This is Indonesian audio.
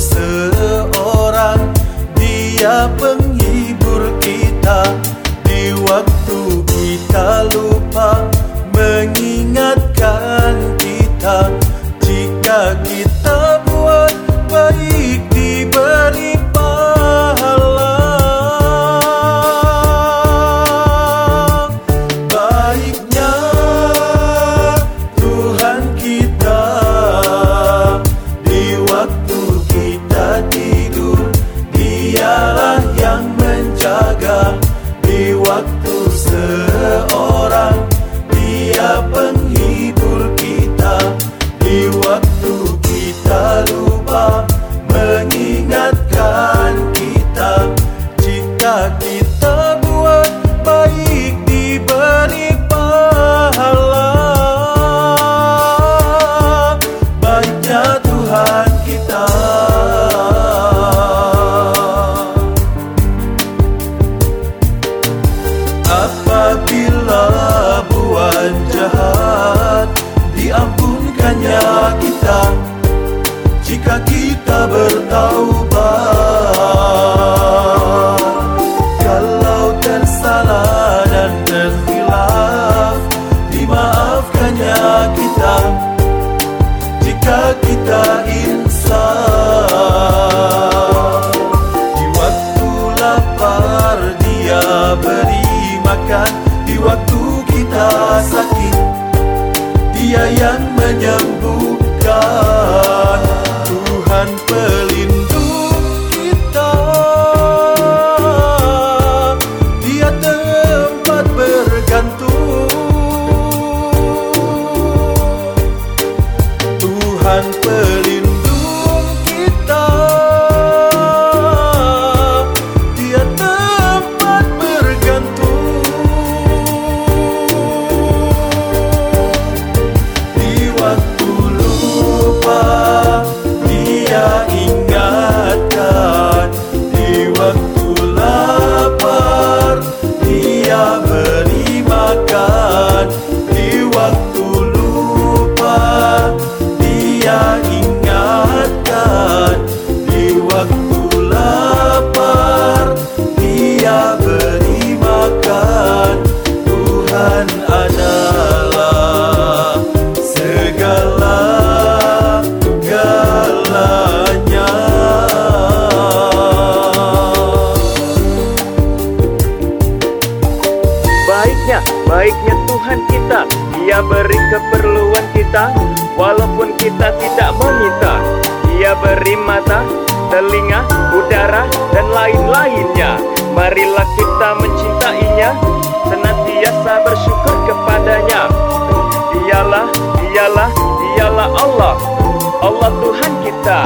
waktu Jika kita bertaubat Kalau tersalah dan terkhilaf Dimaafkannya kita. Jika kita insaf Di waktu lapar dia beri makan Di waktu kita sakit Dia yang menyembuhkan Dia Beri keperluan kita Walaupun kita tidak meminta Dia beri mata, telinga, udara, dan lain-lainnya. Marilah kita mencintainya Senantiasa bersyukur kepadanya. Dialah, dialah, dialah Allah. Allah Tuhan kita